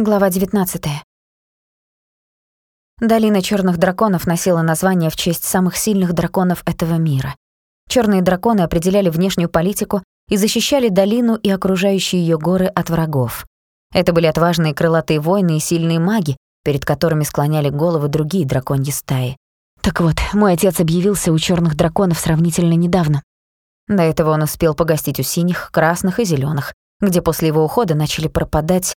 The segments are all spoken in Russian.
Глава 19. Долина черных драконов носила название в честь самых сильных драконов этого мира. Черные драконы определяли внешнюю политику и защищали долину и окружающие ее горы от врагов. Это были отважные крылатые воины и сильные маги, перед которыми склоняли головы другие драконьи стаи. Так вот, мой отец объявился у черных драконов сравнительно недавно. До этого он успел погостить у синих, красных и зеленых, где после его ухода начали пропадать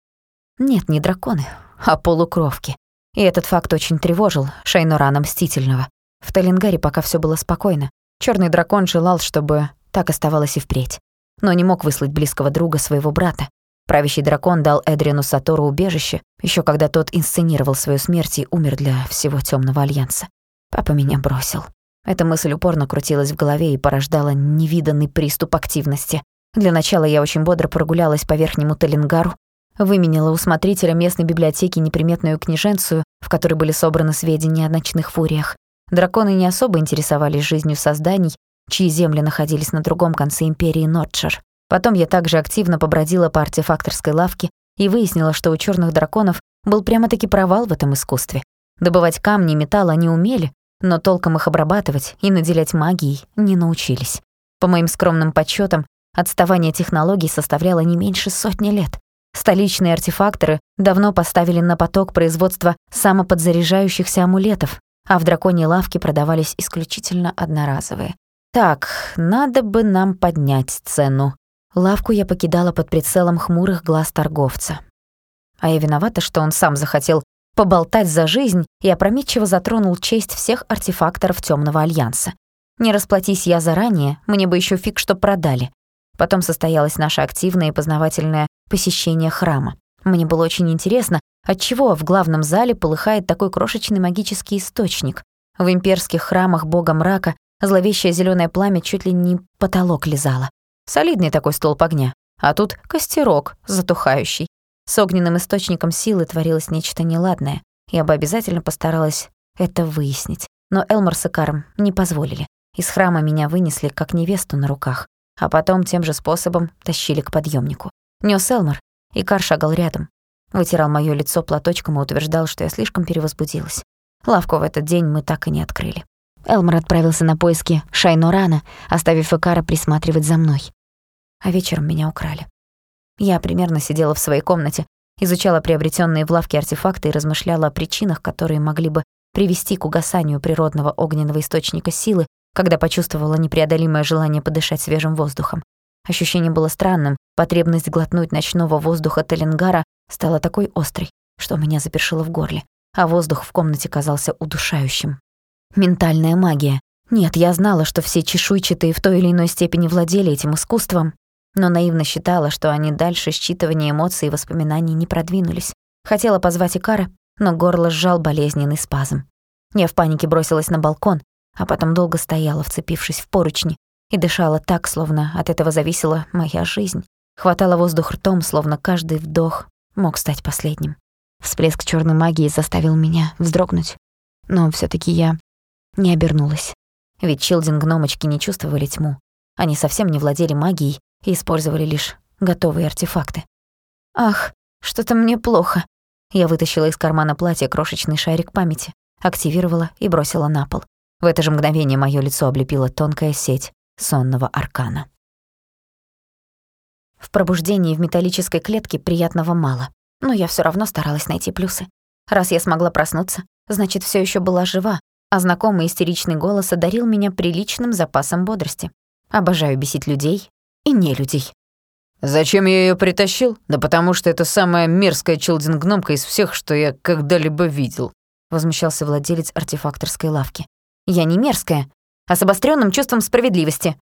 нет, не драконы, а полукровки. И этот факт очень тревожил Шайнурана Мстительного. В Талингаре пока все было спокойно. Черный дракон желал, чтобы так оставалось и впредь. Но не мог выслать близкого друга своего брата. Правящий дракон дал Эдрину Сатору убежище, еще когда тот инсценировал свою смерть и умер для всего темного альянса. Папа меня бросил. Эта мысль упорно крутилась в голове и порождала невиданный приступ активности. Для начала я очень бодро прогулялась по верхнему Талингару, Выменила у смотрителя местной библиотеки неприметную книженцию, в которой были собраны сведения о ночных фуриях. Драконы не особо интересовались жизнью созданий, чьи земли находились на другом конце империи Нордшир. Потом я также активно побродила по артефакторской лавке и выяснила, что у черных драконов был прямо-таки провал в этом искусстве. Добывать камни и металл они умели, но толком их обрабатывать и наделять магией не научились. По моим скромным подсчетам, отставание технологий составляло не меньше сотни лет. Столичные артефакторы давно поставили на поток производства самоподзаряжающихся амулетов, а в драконьей лавке продавались исключительно одноразовые. Так, надо бы нам поднять цену. Лавку я покидала под прицелом хмурых глаз торговца. А я виновата, что он сам захотел поболтать за жизнь и опрометчиво затронул честь всех артефакторов Темного Альянса. Не расплатись я заранее, мне бы еще фиг что продали. Потом состоялось наше активное и познавательное посещение храма. Мне было очень интересно, отчего в главном зале полыхает такой крошечный магический источник. В имперских храмах бога мрака зловещее зеленое пламя чуть ли не потолок лизало. Солидный такой столб огня, а тут костерок затухающий. С огненным источником силы творилось нечто неладное. Я бы обязательно постаралась это выяснить. Но Элмар с Икаром не позволили. Из храма меня вынесли, как невесту на руках, а потом тем же способом тащили к подъемнику. Нёс Элмор, и Кар шагал рядом. Вытирал моё лицо платочком и утверждал, что я слишком перевозбудилась. Лавку в этот день мы так и не открыли. Элмор отправился на поиски Шайнорана, оставив Икара присматривать за мной. А вечером меня украли. Я примерно сидела в своей комнате, изучала приобретённые в лавке артефакты и размышляла о причинах, которые могли бы привести к угасанию природного огненного источника силы, когда почувствовала непреодолимое желание подышать свежим воздухом. Ощущение было странным, потребность глотнуть ночного воздуха Талингара стала такой острой, что меня запершило в горле, а воздух в комнате казался удушающим. Ментальная магия. Нет, я знала, что все чешуйчатые в той или иной степени владели этим искусством, но наивно считала, что они дальше считывания эмоций и воспоминаний не продвинулись. Хотела позвать Икара, но горло сжал болезненный спазм. Я в панике бросилась на балкон, а потом долго стояла, вцепившись в поручни, и дышала так, словно от этого зависела моя жизнь. Хватала воздух ртом, словно каждый вдох мог стать последним. Всплеск черной магии заставил меня вздрогнуть. Но все таки я не обернулась. Ведь Чилдин-гномочки не чувствовали тьму. Они совсем не владели магией и использовали лишь готовые артефакты. «Ах, что-то мне плохо». Я вытащила из кармана платья крошечный шарик памяти, активировала и бросила на пол. В это же мгновение моё лицо облепила тонкая сеть сонного аркана. В пробуждении в металлической клетке приятного мало, но я всё равно старалась найти плюсы. Раз я смогла проснуться, значит, всё ещё была жива, а знакомый истеричный голос одарил меня приличным запасом бодрости. Обожаю бесить людей и не людей. «Зачем я её притащил? Да потому что это самая мерзкая челдингномка из всех, что я когда-либо видел», возмущался владелец артефакторской лавки. «Я не мерзкая, а с обострённым чувством справедливости.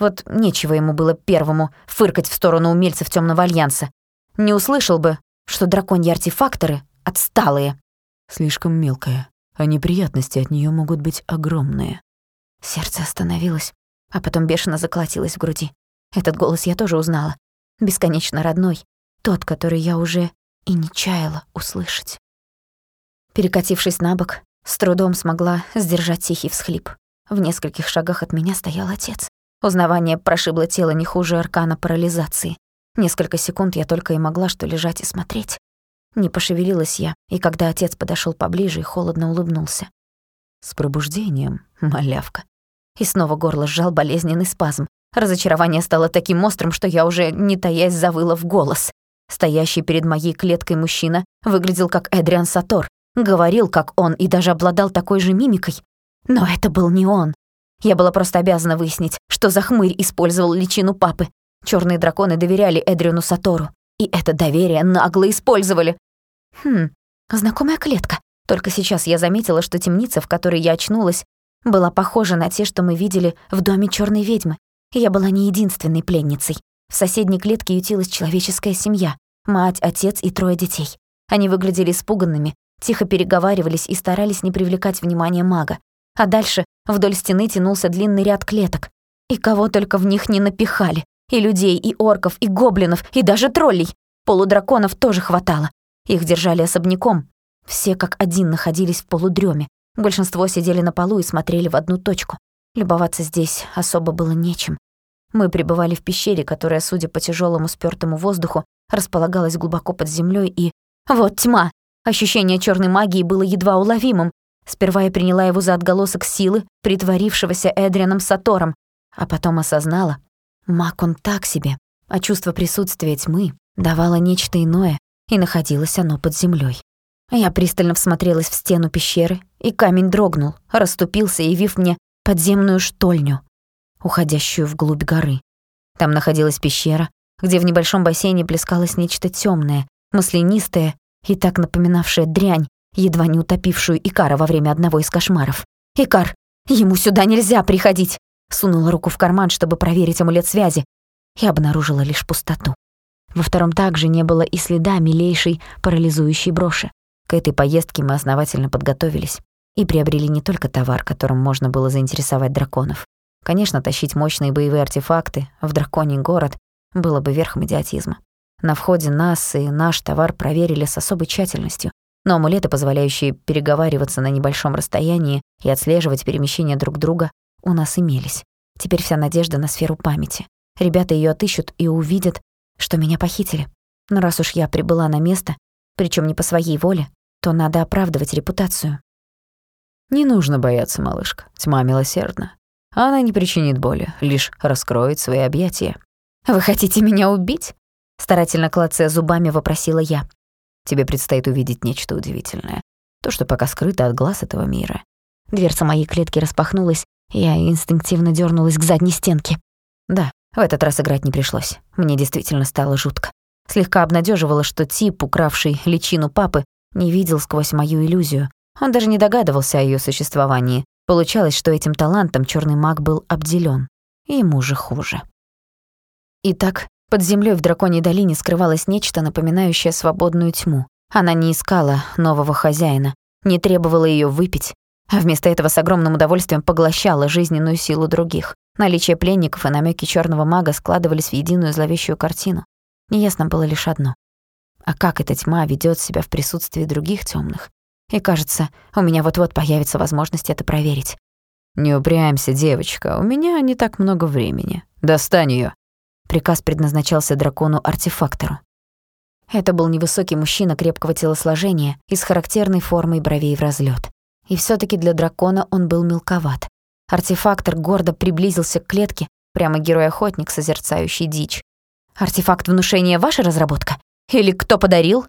Вот нечего ему было первому фыркать в сторону умельцев Тёмного Альянса. Не услышал бы, что драконьи артефакторы отсталые. Слишком мелкая, а неприятности от неё могут быть огромные. Сердце остановилось, а потом бешено заколотилось в груди. Этот голос я тоже узнала. Бесконечно родной, тот, который я уже и не чаяла услышать. Перекатившись на бок, с трудом смогла сдержать тихий всхлип. В нескольких шагах от меня стоял отец. Узнавание прошибло тело не хуже аркана парализации. Несколько секунд я только и могла что лежать и смотреть. Не пошевелилась я, и когда отец подошел поближе и холодно улыбнулся. «С пробуждением, малявка». И снова горло сжал болезненный спазм. Разочарование стало таким острым, что я уже, не таясь, завыла в голос. Стоящий перед моей клеткой мужчина выглядел как Эдриан Сатор, говорил как он и даже обладал такой же мимикой. Но это был не он. Я была просто обязана выяснить, что за хмырь использовал личину папы. Черные драконы доверяли Эдриану Сатору, и это доверие нагло использовали. Хм, знакомая клетка. Только сейчас я заметила, что темница, в которой я очнулась, была похожа на те, что мы видели в доме черной ведьмы. Я была не единственной пленницей. В соседней клетке ютилась человеческая семья. Мать, отец и трое детей. Они выглядели испуганными, тихо переговаривались и старались не привлекать внимания мага. А дальше вдоль стены тянулся длинный ряд клеток. И кого только в них не напихали. И людей, и орков, и гоблинов, и даже троллей. Полудраконов тоже хватало. Их держали особняком. Все как один находились в полудреме. Большинство сидели на полу и смотрели в одну точку. Любоваться здесь особо было нечем. Мы пребывали в пещере, которая, судя по тяжелому спёртому воздуху, располагалась глубоко под землей и... Вот тьма! Ощущение черной магии было едва уловимым. Сперва я приняла его за отголосок силы, притворившегося Эдрианом Сатором, а потом осознала. Маг он так себе, а чувство присутствия тьмы давало нечто иное, и находилось оно под землей. Я пристально всмотрелась в стену пещеры, и камень дрогнул, расступился, явив мне подземную штольню, уходящую вглубь горы. Там находилась пещера, где в небольшом бассейне плескалось нечто темное, маслянистое и так напоминавшее дрянь, едва не утопившую Икара во время одного из кошмаров. «Икар, ему сюда нельзя приходить!» Сунула руку в карман, чтобы проверить амулет связи, и обнаружила лишь пустоту. Во втором также не было и следа милейшей парализующей броши. К этой поездке мы основательно подготовились и приобрели не только товар, которым можно было заинтересовать драконов. Конечно, тащить мощные боевые артефакты в драконий город было бы верхом идиотизма. На входе нас и наш товар проверили с особой тщательностью, но амулеты, позволяющие переговариваться на небольшом расстоянии и отслеживать перемещения друг друга, у нас имелись. Теперь вся надежда на сферу памяти. Ребята ее отыщут и увидят, что меня похитили. Но раз уж я прибыла на место, причем не по своей воле, то надо оправдывать репутацию. Не нужно бояться, малышка. Тьма милосердна. Она не причинит боли, лишь раскроет свои объятия. «Вы хотите меня убить?» Старательно клацая зубами, вопросила я. «Тебе предстоит увидеть нечто удивительное. То, что пока скрыто от глаз этого мира». Дверца моей клетки распахнулась, и я инстинктивно дернулась к задней стенке. Да, в этот раз играть не пришлось. Мне действительно стало жутко. Слегка обнадеживало, что тип, укравший личину папы, не видел сквозь мою иллюзию. Он даже не догадывался о ее существовании. Получалось, что этим талантом черный маг был обделен. Ему же хуже. Итак, под землей в Драконьей долине скрывалось нечто, напоминающее свободную тьму. Она не искала нового хозяина, не требовала ее выпить, а вместо этого с огромным удовольствием поглощала жизненную силу других. Наличие пленников и намеки черного мага складывались в единую зловещую картину. Неясно было лишь одно. А как эта тьма ведет себя в присутствии других темных? И кажется, у меня вот-вот появится возможность это проверить. «Не упрямься, девочка, у меня не так много времени. Достань ее. Приказ предназначался дракону-артефактору. Это был невысокий мужчина крепкого телосложения и с характерной формой бровей в разлет. И все таки для дракона он был мелковат. Артефактор гордо приблизился к клетке, прямо герой-охотник, созерцающий дичь. «Артефакт внушения — ваша разработка?» Или кто подарил?»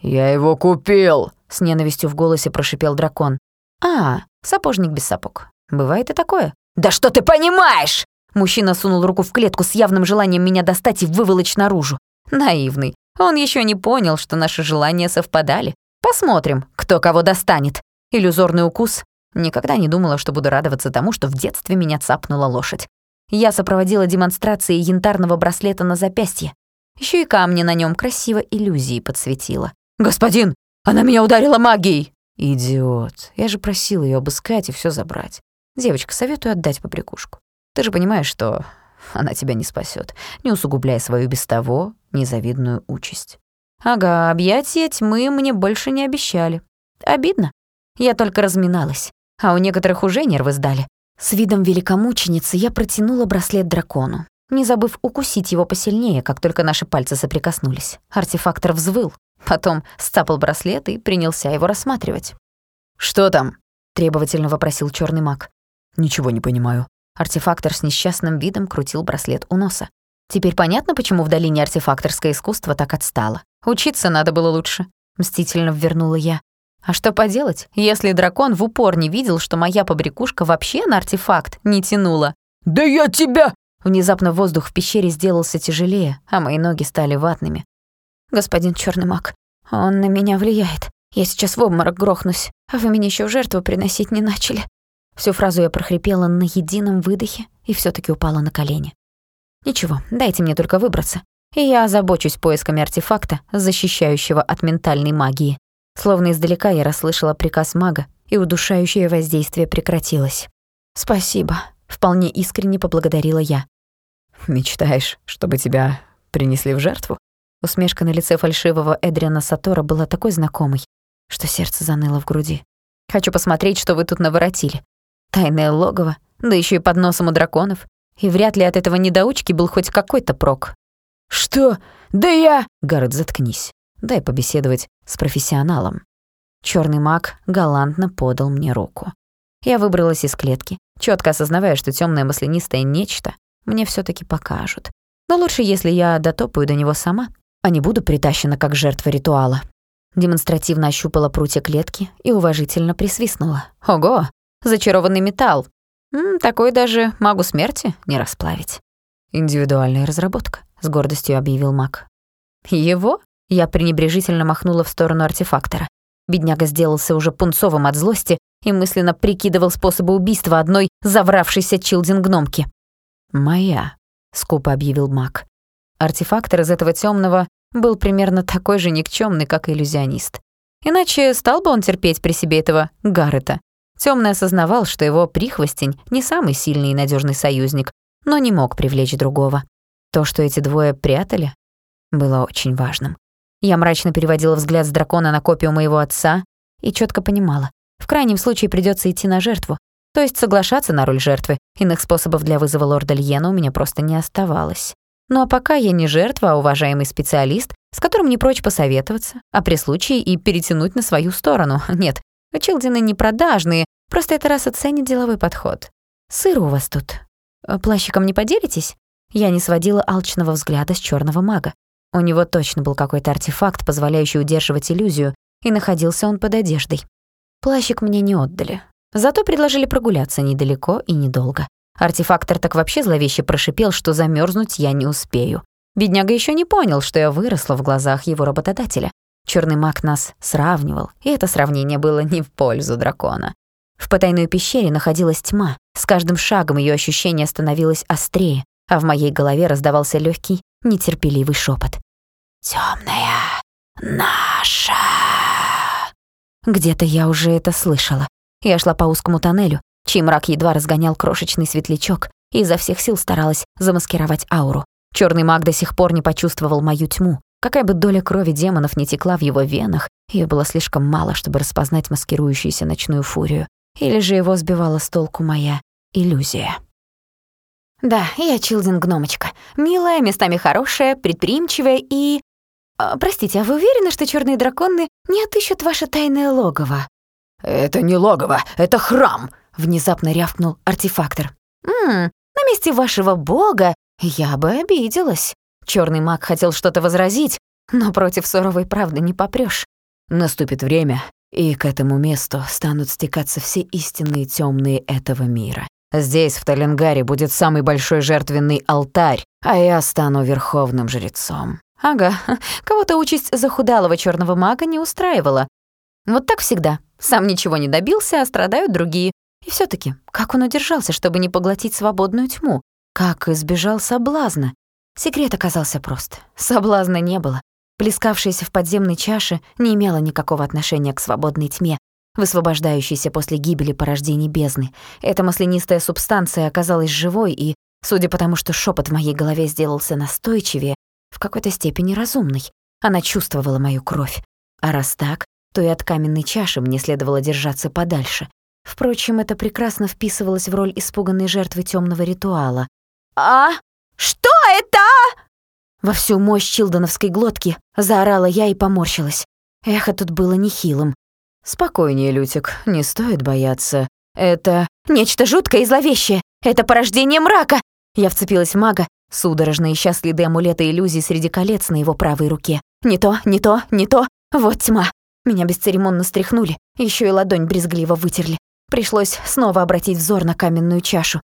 «Я его купил!» — с ненавистью в голосе прошипел дракон. «А, сапожник без сапог. Бывает и такое». «Да что ты понимаешь?» Мужчина сунул руку в клетку с явным желанием меня достать и выволочь наружу. Наивный. Он еще не понял, что наши желания совпадали. Посмотрим, кто кого достанет. Иллюзорный укус. Никогда не думала, что буду радоваться тому, что в детстве меня цапнула лошадь. Я сопроводила демонстрации янтарного браслета на запястье. Еще и камни на нем красиво иллюзии подсветила. «Господин, она меня ударила магией!» «Идиот, я же просил ее обыскать и все забрать. Девочка, советую отдать побрякушку. Ты же понимаешь, что она тебя не спасет, не усугубляя свою без того незавидную участь». «Ага, объятия тьмы мне больше не обещали. Обидно. Я только разминалась, а у некоторых уже нервы сдали. С видом великомученицы я протянула браслет дракону. не забыв укусить его посильнее, как только наши пальцы соприкоснулись. Артефактор взвыл, потом сцапал браслет и принялся его рассматривать. «Что там?» — требовательно вопросил черный маг. «Ничего не понимаю». Артефактор с несчастным видом крутил браслет у носа. Теперь понятно, почему в долине артефакторское искусство так отстало. Учиться надо было лучше. Мстительно ввернула я. А что поделать, если дракон в упор не видел, что моя побрякушка вообще на артефакт не тянула? «Да я тебя!» Внезапно воздух в пещере сделался тяжелее, а мои ноги стали ватными. «Господин черный маг, он на меня влияет. Я сейчас в обморок грохнусь, а вы меня еще в жертву приносить не начали». Всю фразу я прохрипела на едином выдохе и все таки упала на колени. «Ничего, дайте мне только выбраться, и я озабочусь поисками артефакта, защищающего от ментальной магии». Словно издалека я расслышала приказ мага, и удушающее воздействие прекратилось. «Спасибо», — вполне искренне поблагодарила я. «Мечтаешь, чтобы тебя принесли в жертву?» Усмешка на лице фальшивого Эдриана Сатора была такой знакомой, что сердце заныло в груди. «Хочу посмотреть, что вы тут наворотили. Тайное логово, да еще и под носом у драконов. И вряд ли от этого недоучки был хоть какой-то прок». «Что? Да я...» «Гаррет, заткнись. Дай побеседовать с профессионалом». Черный маг галантно подал мне руку. Я выбралась из клетки, четко осознавая, что темное маслянистое нечто мне все таки покажут. Но лучше, если я дотопаю до него сама, а не буду притащена как жертва ритуала. Демонстративно ощупала прутья клетки и уважительно присвистнула. Ого, зачарованный металл. М, такой даже магу смерти не расплавить. Индивидуальная разработка, с гордостью объявил маг. Его? Я пренебрежительно махнула в сторону артефактора. Бедняга сделался уже пунцовым от злости и мысленно прикидывал способы убийства одной завравшейся Чилдин-гномки. «Моя», — скупо объявил маг. Артефактор из этого темного был примерно такой же никчемный, как иллюзионист. Иначе стал бы он терпеть при себе этого Гаррета. Темный осознавал, что его прихвостень не самый сильный и надежный союзник, но не мог привлечь другого. То, что эти двое прятали, было очень важным. Я мрачно переводила взгляд с дракона на копию моего отца и четко понимала, в крайнем случае придется идти на жертву, то есть соглашаться на роль жертвы. Иных способов для вызова лорда Льена у меня просто не оставалось. Ну а пока я не жертва, а уважаемый специалист, с которым не прочь посоветоваться, а при случае и перетянуть на свою сторону. Нет, Чилдины не продажные, просто это раз оценит деловой подход. Сыр у вас тут. Плащиком не поделитесь? Я не сводила алчного взгляда с черного мага. У него точно был какой-то артефакт, позволяющий удерживать иллюзию, и находился он под одеждой. Плащик мне не отдали. Зато предложили прогуляться недалеко и недолго. Артефактор так вообще зловеще прошипел, что замерзнуть я не успею. Бедняга еще не понял, что я выросла в глазах его работодателя. Черный маг нас сравнивал, и это сравнение было не в пользу дракона. В потайной пещере находилась тьма. С каждым шагом ее ощущение становилось острее, а в моей голове раздавался легкий, нетерпеливый шепот. Темная наша. Где-то я уже это слышала. Я шла по узкому тоннелю, чей мрак едва разгонял крошечный светлячок, и изо всех сил старалась замаскировать ауру. Черный маг до сих пор не почувствовал мою тьму. Какая бы доля крови демонов не текла в его венах, ее было слишком мало, чтобы распознать маскирующуюся ночную фурию. Или же его сбивала с толку моя иллюзия. Да, я Чилдин-гномочка. Милая, местами хорошая, предприимчивая и... А, простите, а вы уверены, что черные драконы не отыщут ваше тайное логово? «Это не логово, это храм!» — внезапно рявкнул артефактор. «Ммм, на месте вашего бога я бы обиделась». Черный маг хотел что-то возразить, но против суровой правды не попрёшь. Наступит время, и к этому месту станут стекаться все истинные темные этого мира. Здесь, в Таленгаре, будет самый большой жертвенный алтарь, а я стану верховным жрецом. Ага, кого-то участь захудалого черного мага не устраивала. Вот так всегда. Сам ничего не добился, а страдают другие. И все таки как он удержался, чтобы не поглотить свободную тьму? Как избежал соблазна? Секрет оказался прост. Соблазна не было. Плескавшаяся в подземной чаше не имела никакого отношения к свободной тьме, высвобождающейся после гибели порождений бездны. Эта маслянистая субстанция оказалась живой и, судя по тому, что шепот в моей голове сделался настойчивее, в какой-то степени разумной. Она чувствовала мою кровь. А раз так, то и от каменной чаши мне следовало держаться подальше. Впрочем, это прекрасно вписывалось в роль испуганной жертвы темного ритуала. «А!» Что это?» Во всю мощь чилдоновской глотки заорала я и поморщилась. Эхо тут было нехилым. «Спокойнее, Лютик, не стоит бояться. Это...» «Нечто жуткое и зловещее! Это порождение мрака!» Я вцепилась в мага, судорожно ища следы амулета иллюзий среди колец на его правой руке. «Не то, не то, не то! Вот тьма!» Меня бесцеремонно стряхнули, еще и ладонь брезгливо вытерли. Пришлось снова обратить взор на каменную чашу.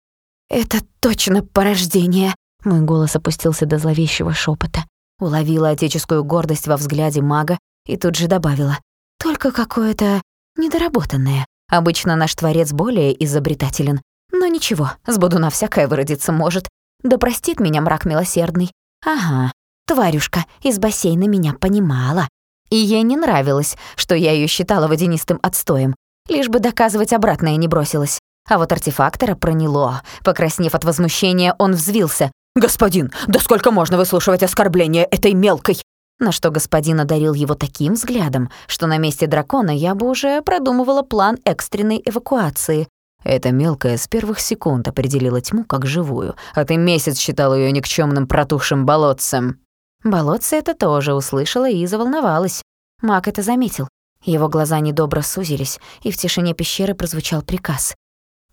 «Это точно порождение!» Мой голос опустился до зловещего шепота. Уловила отеческую гордость во взгляде мага и тут же добавила. «Только какое-то недоработанное. Обычно наш творец более изобретателен. Но ничего, с на всякое выродиться может. Да простит меня мрак милосердный. Ага, тварюшка из бассейна меня понимала. И ей не нравилось, что я ее считала водянистым отстоем. Лишь бы доказывать обратное не бросилась. А вот артефактора проняло. Покраснев от возмущения, он взвился. «Господин, да сколько можно выслушивать оскорбления этой мелкой?» На что господин одарил его таким взглядом, что на месте дракона я бы уже продумывала план экстренной эвакуации. Эта мелкая с первых секунд определила тьму как живую, а ты месяц считал ее никчемным протухшим болотцем. Болотце это тоже услышала и заволновалась. Мак это заметил. Его глаза недобро сузились, и в тишине пещеры прозвучал приказ.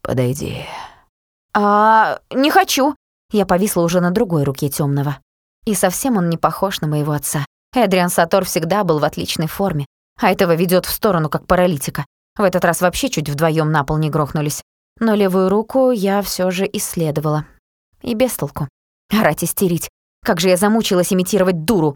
«Подойди». «А, не хочу!» Я повисла уже на другой руке темного. И совсем он не похож на моего отца. Эдриан Сатор всегда был в отличной форме, а этого ведет в сторону как паралитика. В этот раз вообще чуть вдвоем на пол не грохнулись. Но левую руку я все же исследовала. И без толку. Орать истерить. Как же я замучилась имитировать дуру.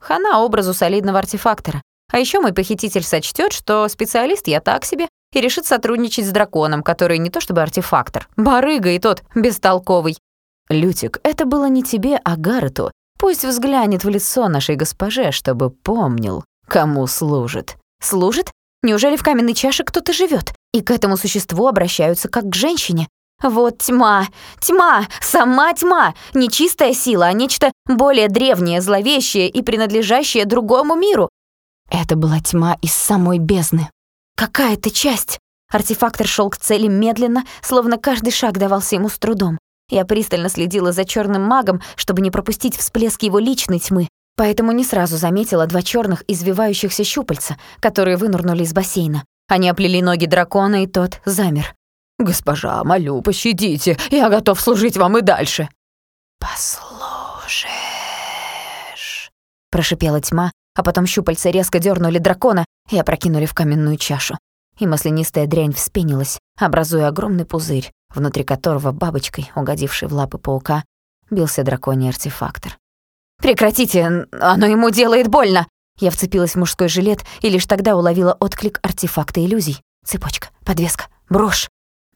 Хана образу солидного артефактора. А еще мой похититель сочтет, что специалист я так себе, и решит сотрудничать с драконом, который не то чтобы артефактор, барыга и тот бестолковый. Лютик, это было не тебе, а Гаррету, Пусть взглянет в лицо нашей госпоже, чтобы помнил, кому служит. Служит? Неужели в каменной чаше кто-то живет? И к этому существу обращаются как к женщине? Вот тьма, тьма, сама тьма, не чистая сила, а нечто более древнее, зловещее и принадлежащее другому миру. Это была тьма из самой бездны. Какая-то часть. Артефактор шел к цели медленно, словно каждый шаг давался ему с трудом. Я пристально следила за черным магом, чтобы не пропустить всплеск его личной тьмы, поэтому не сразу заметила два черных извивающихся щупальца, которые вынурнули из бассейна. Они оплели ноги дракона, и тот замер. «Госпожа, молю, пощадите, я готов служить вам и дальше». «Послужишь», — прошипела тьма, а потом щупальца резко дернули дракона и опрокинули в каменную чашу. И маслянистая дрянь вспенилась, образуя огромный пузырь, внутри которого бабочкой, угодившей в лапы паука, бился драконий артефактор. «Прекратите! Оно ему делает больно!» Я вцепилась в мужской жилет и лишь тогда уловила отклик артефакта иллюзий. Цепочка, подвеска, брошь.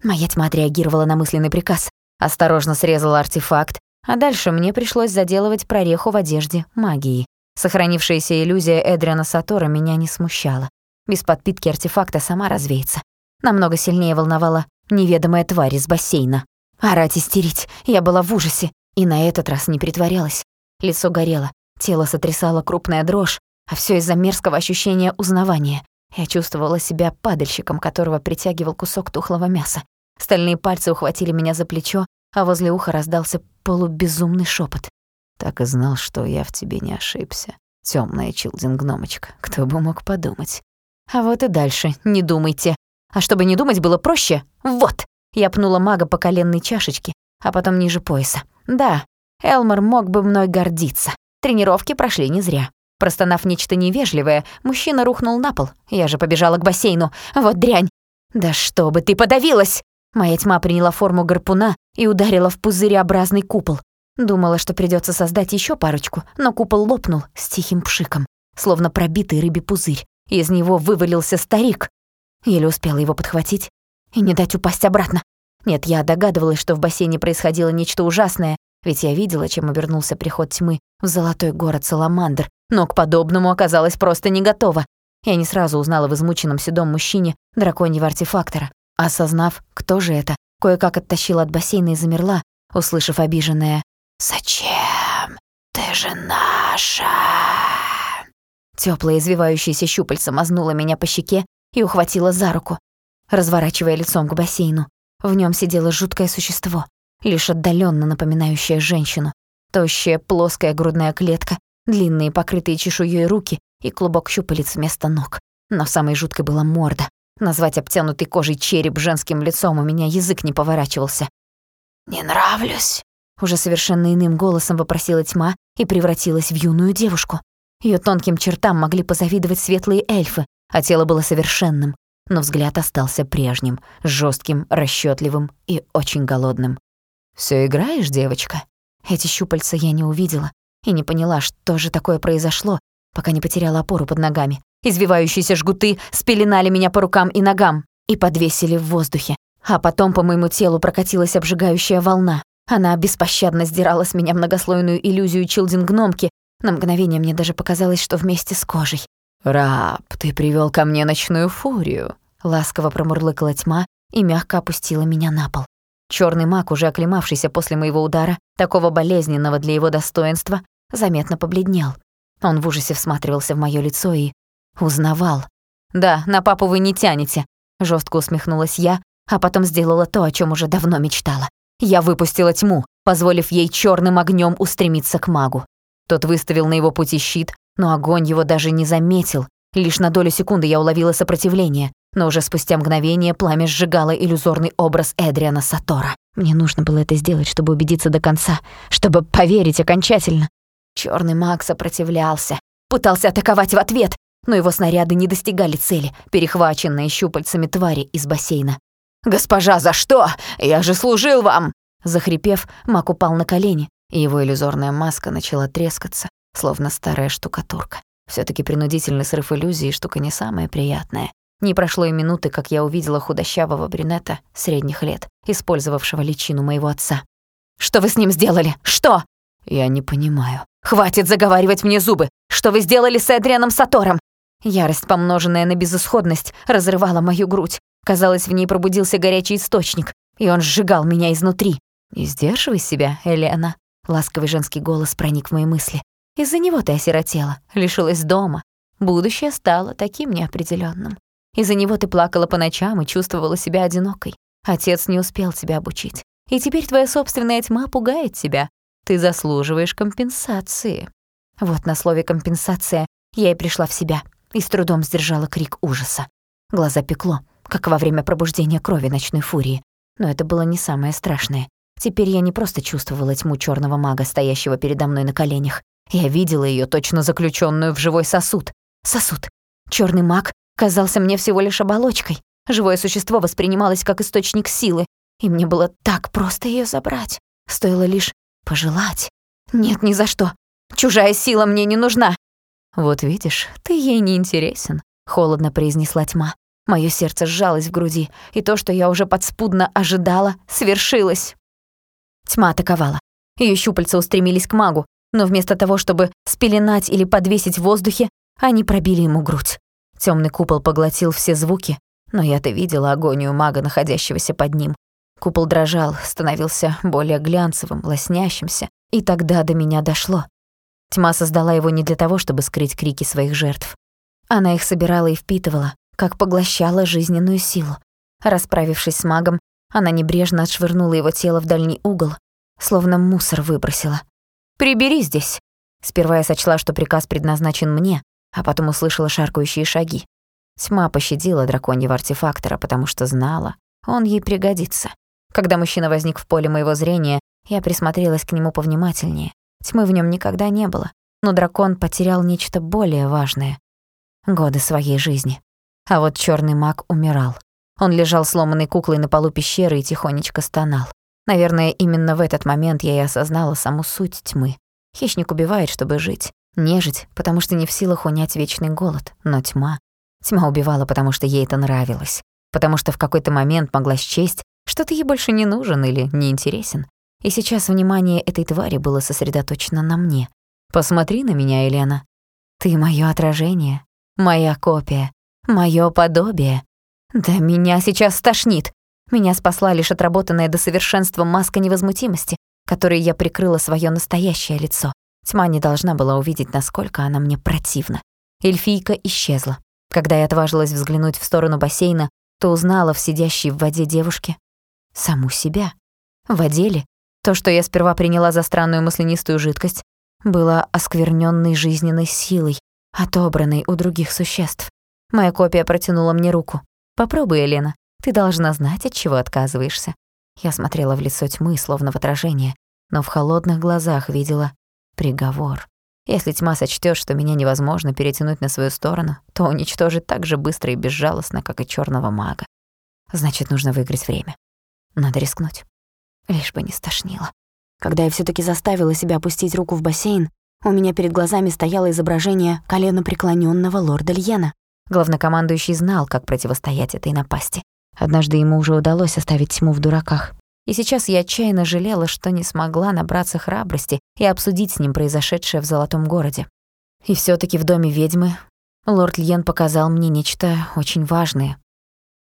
Моя тьма отреагировала на мысленный приказ. Осторожно срезала артефакт, а дальше мне пришлось заделывать прореху в одежде магии. Сохранившаяся иллюзия Эдриана Сатора меня не смущала. Без подпитки артефакта сама развеется. Намного сильнее волновала неведомая тварь из бассейна. Орать истерить, я была в ужасе, и на этот раз не притворялась. Лицо горело, тело сотрясало крупная дрожь, а все из-за мерзкого ощущения узнавания. Я чувствовала себя падальщиком, которого притягивал кусок тухлого мяса. Стальные пальцы ухватили меня за плечо, а возле уха раздался полубезумный шепот. «Так и знал, что я в тебе не ошибся. Тёмная Чилдин-гномочка, кто бы мог подумать». «А вот и дальше, не думайте. А чтобы не думать было проще, вот!» Я пнула мага по коленной чашечке, а потом ниже пояса. «Да, Элмор мог бы мной гордиться. Тренировки прошли не зря. Простонав нечто невежливое, мужчина рухнул на пол. Я же побежала к бассейну. Вот дрянь! Да что бы ты подавилась! Моя тьма приняла форму гарпуна и ударила в пузыреобразный купол. Думала, что придется создать еще парочку, но купол лопнул с тихим пшиком, словно пробитый рыбий пузырь. Из него вывалился старик. Еле успела его подхватить и не дать упасть обратно. Нет, я догадывалась, что в бассейне происходило нечто ужасное, ведь я видела, чем обернулся приход тьмы в золотой город Саламандр, но к подобному оказалась просто не готова. Я не сразу узнала в измученном седом мужчине драконьего артефактора. Осознав, кто же это, кое-как оттащила от бассейна и замерла, услышав обиженное «Зачем? Ты же наша!» Тёплое извивающееся щупальце мазнуло меня по щеке и ухватило за руку, разворачивая лицом к бассейну. В нем сидело жуткое существо, лишь отдаленно напоминающее женщину, Тощая, плоская грудная клетка, длинные покрытые чешуей руки и клубок щупалец вместо ног. Но самой жуткой была морда. Назвать обтянутый кожей череп женским лицом у меня язык не поворачивался. «Не нравлюсь», — уже совершенно иным голосом вопросила тьма и превратилась в юную девушку. Ее тонким чертам могли позавидовать светлые эльфы, а тело было совершенным, но взгляд остался прежним, жестким, расчетливым и очень голодным. Все играешь, девочка?» Эти щупальца я не увидела и не поняла, что же такое произошло, пока не потеряла опору под ногами. Извивающиеся жгуты спеленали меня по рукам и ногам и подвесили в воздухе. А потом по моему телу прокатилась обжигающая волна. Она беспощадно сдирала с меня многослойную иллюзию Чилдин-гномки. На мгновение мне даже показалось, что вместе с кожей. «Раб, ты привел ко мне ночную фурию», — ласково промурлыкала тьма и мягко опустила меня на пол. Черный маг, уже оклемавшийся после моего удара, такого болезненного для его достоинства, заметно побледнел. Он в ужасе всматривался в моё лицо и узнавал. «Да, на папу вы не тянете», — жестко усмехнулась я, а потом сделала то, о чем уже давно мечтала. Я выпустила тьму, позволив ей черным огнем устремиться к магу. Тот выставил на его пути щит, но огонь его даже не заметил. Лишь на долю секунды я уловила сопротивление, но уже спустя мгновение пламя сжигало иллюзорный образ Эдриана Сатора. Мне нужно было это сделать, чтобы убедиться до конца, чтобы поверить окончательно. Черный маг сопротивлялся, пытался атаковать в ответ, но его снаряды не достигали цели, перехваченные щупальцами твари из бассейна. «Госпожа, за что? Я же служил вам!» Захрипев, маг упал на колени, и его иллюзорная маска начала трескаться, словно старая штукатурка. все таки принудительный срыв иллюзии — штука не самая приятная. Не прошло и минуты, как я увидела худощавого брюнета средних лет, использовавшего личину моего отца. «Что вы с ним сделали? Что?» «Я не понимаю». «Хватит заговаривать мне зубы! Что вы сделали с Эдрианом Сатором?» Ярость, помноженная на безысходность, разрывала мою грудь. Казалось, в ней пробудился горячий источник, и он сжигал меня изнутри. «Не сдерживай себя, Элена», — ласковый женский голос проник в мои мысли. «Из-за него ты осиротела, лишилась дома. Будущее стало таким неопределенным. Из-за него ты плакала по ночам и чувствовала себя одинокой. Отец не успел тебя обучить. И теперь твоя собственная тьма пугает тебя. Ты заслуживаешь компенсации. Вот на слове «компенсация» я и пришла в себя и с трудом сдержала крик ужаса. Глаза пекло, как во время пробуждения крови ночной фурии. Но это было не самое страшное. Теперь я не просто чувствовала тьму черного мага, стоящего передо мной на коленях. Я видела ее точно заключенную в живой сосуд. Сосуд. Черный маг казался мне всего лишь оболочкой. Живое существо воспринималось как источник силы, и мне было так просто ее забрать. Стоило лишь пожелать. Нет, ни за что. Чужая сила мне не нужна. Вот видишь, ты ей не интересен, холодно произнесла тьма. Моё сердце сжалось в груди, и то, что я уже подспудно ожидала, свершилось. Тьма атаковала. Её щупальца устремились к магу, но вместо того, чтобы спеленать или подвесить в воздухе, они пробили ему грудь. Темный купол поглотил все звуки, но я-то видела агонию мага, находящегося под ним. Купол дрожал, становился более глянцевым, лоснящимся, и тогда до меня дошло. Тьма создала его не для того, чтобы скрыть крики своих жертв. Она их собирала и впитывала, как поглощала жизненную силу. Расправившись с магом, она небрежно отшвырнула его тело в дальний угол, словно мусор выбросила. «Прибери здесь!» Сперва я сочла, что приказ предназначен мне, а потом услышала шаркающие шаги. Тьма пощадила драконьего артефактора, потому что знала, он ей пригодится. Когда мужчина возник в поле моего зрения, я присмотрелась к нему повнимательнее. Тьмы в нем никогда не было, но дракон потерял нечто более важное — годы своей жизни. А вот черный маг умирал. Он лежал сломанной куклой на полу пещеры и тихонечко стонал. Наверное, именно в этот момент я и осознала саму суть тьмы. Хищник убивает, чтобы жить. Нежить, потому что не в силах унять вечный голод, но тьма. Тьма убивала, потому что ей это нравилось, потому что в какой-то момент могла счесть, что ты ей больше не нужен или не интересен. И сейчас внимание этой твари было сосредоточено на мне. Посмотри на меня, Елена. Ты моё отражение, моя копия, моё подобие. Да меня сейчас стошнит. Меня спасла лишь отработанная до совершенства маска невозмутимости, которой я прикрыла своё настоящее лицо. Тьма не должна была увидеть, насколько она мне противна. Эльфийка исчезла. Когда я отважилась взглянуть в сторону бассейна, то узнала в сидящей в воде девушке саму себя. В воде ли? То, что я сперва приняла за странную маслянистую жидкость, было оскверненной жизненной силой, отобранной у других существ. Моя копия протянула мне руку. «Попробуй, Елена, ты должна знать, от чего отказываешься». Я смотрела в лицо тьмы, словно в отражение, но в холодных глазах видела приговор. Если тьма сочтёт, что меня невозможно перетянуть на свою сторону, то уничтожит так же быстро и безжалостно, как и чёрного мага. Значит, нужно выиграть время. Надо рискнуть. Лишь бы не стошнило. Когда я всё-таки заставила себя опустить руку в бассейн, у меня перед глазами стояло изображение коленопреклонённого лорда Льена. Главнокомандующий знал, как противостоять этой напасти. Однажды ему уже удалось оставить тьму в дураках. И сейчас я отчаянно жалела, что не смогла набраться храбрости и обсудить с ним произошедшее в Золотом городе. И все таки в доме ведьмы лорд Льен показал мне нечто очень важное.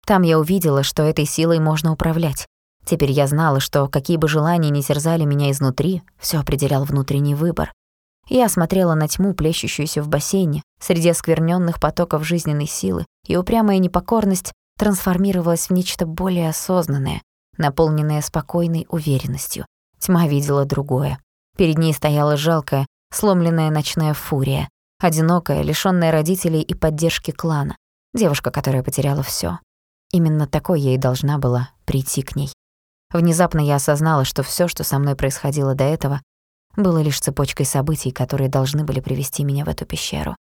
Там я увидела, что этой силой можно управлять. Теперь я знала, что какие бы желания ни терзали меня изнутри, все определял внутренний выбор. Я смотрела на тьму, плещущуюся в бассейне, среди оскверненных потоков жизненной силы, и упрямая непокорность трансформировалась в нечто более осознанное, наполненная спокойной уверенностью. Тьма видела другое. Перед ней стояла жалкая, сломленная ночная фурия, одинокая, лишённая родителей и поддержки клана, девушка, которая потеряла всё. Именно такой и должна была прийти к ней. Внезапно я осознала, что всё, что со мной происходило до этого, было лишь цепочкой событий, которые должны были привести меня в эту пещеру.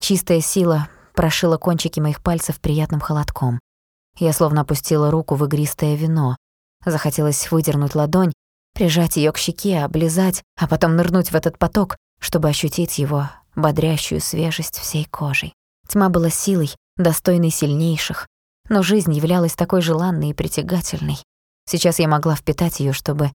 Чистая сила прошила кончики моих пальцев приятным холодком. Я словно опустила руку в игристое вино, Захотелось выдернуть ладонь, прижать её к щеке, облизать, а потом нырнуть в этот поток, чтобы ощутить его бодрящую свежесть всей кожей. Тьма была силой, достойной сильнейших, но жизнь являлась такой желанной и притягательной. Сейчас я могла впитать её, чтобы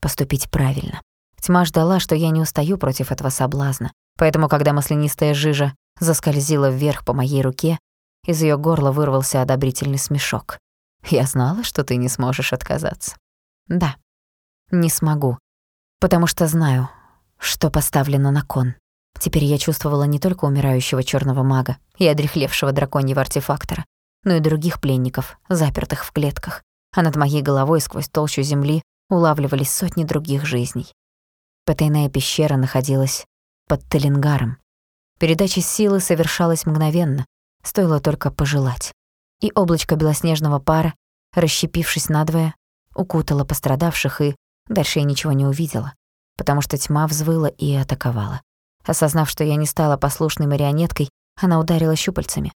поступить правильно. Тьма ждала, что я не устаю против этого соблазна, поэтому, когда маслянистая жижа заскользила вверх по моей руке, из её горла вырвался одобрительный смешок. Я знала, что ты не сможешь отказаться. Да, не смогу, потому что знаю, что поставлено на кон. Теперь я чувствовала не только умирающего черного мага и одрехлевшего драконьего артефактора, но и других пленников, запертых в клетках, а над моей головой сквозь толщу земли улавливались сотни других жизней. Потайная пещера находилась под Талингаром. Передача силы совершалась мгновенно, стоило только пожелать и облачко белоснежного пара, расщепившись надвое, укутало пострадавших, и дальше я ничего не увидела, потому что тьма взвыла и атаковала. Осознав, что я не стала послушной марионеткой, она ударила щупальцами,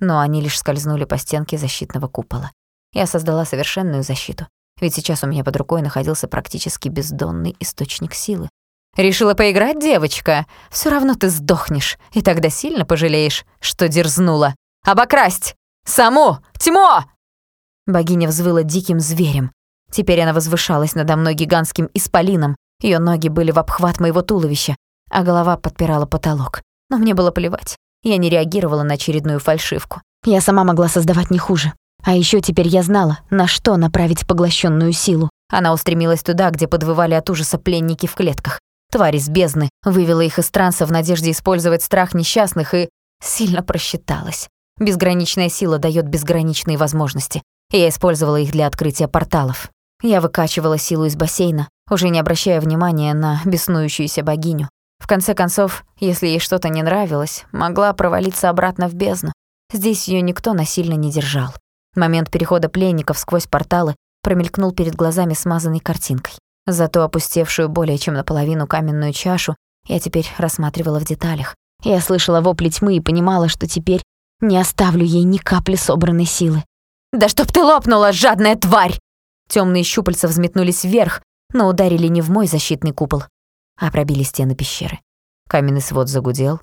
но они лишь скользнули по стенке защитного купола. Я создала совершенную защиту, ведь сейчас у меня под рукой находился практически бездонный источник силы. «Решила поиграть, девочка? Всё равно ты сдохнешь, и тогда сильно пожалеешь, что дерзнула. Обокрасть!» «Саму! Тьмо!» Богиня взвыла диким зверем. Теперь она возвышалась надо мной гигантским исполином. Ее ноги были в обхват моего туловища, а голова подпирала потолок. Но мне было плевать. Я не реагировала на очередную фальшивку. Я сама могла создавать не хуже. А еще теперь я знала, на что направить поглощенную силу. Она устремилась туда, где подвывали от ужаса пленники в клетках. Тварь из бездны вывела их из транса в надежде использовать страх несчастных и сильно просчиталась. Безграничная сила дает безграничные возможности. Я использовала их для открытия порталов. Я выкачивала силу из бассейна, уже не обращая внимания на беснующуюся богиню. В конце концов, если ей что-то не нравилось, могла провалиться обратно в бездну. Здесь ее никто насильно не держал. Момент перехода пленников сквозь порталы промелькнул перед глазами смазанной картинкой. Зато опустевшую более чем наполовину каменную чашу я теперь рассматривала в деталях. Я слышала вопли тьмы и понимала, что теперь не оставлю ей ни капли собранной силы. «Да чтоб ты лопнула, жадная тварь!» Тёмные щупальца взметнулись вверх, но ударили не в мой защитный купол, а пробили стены пещеры. Каменный свод загудел,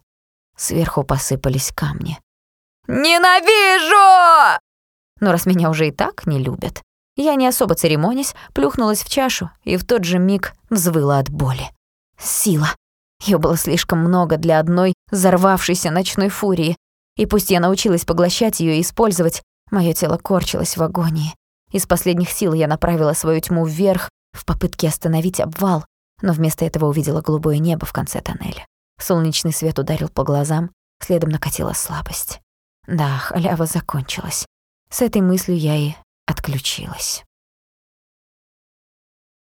сверху посыпались камни. «Ненавижу!» Но раз меня уже и так не любят, я, не особо церемонясь, плюхнулась в чашу и в тот же миг взвыла от боли. Сила. Её было слишком много для одной взорвавшейся ночной фурии, и пусть я научилась поглощать ее и использовать, мое тело корчилось в агонии. Из последних сил я направила свою тьму вверх в попытке остановить обвал, но вместо этого увидела голубое небо в конце тоннеля. Солнечный свет ударил по глазам, следом накатила слабость. Да, халява закончилась. С этой мыслью я и отключилась.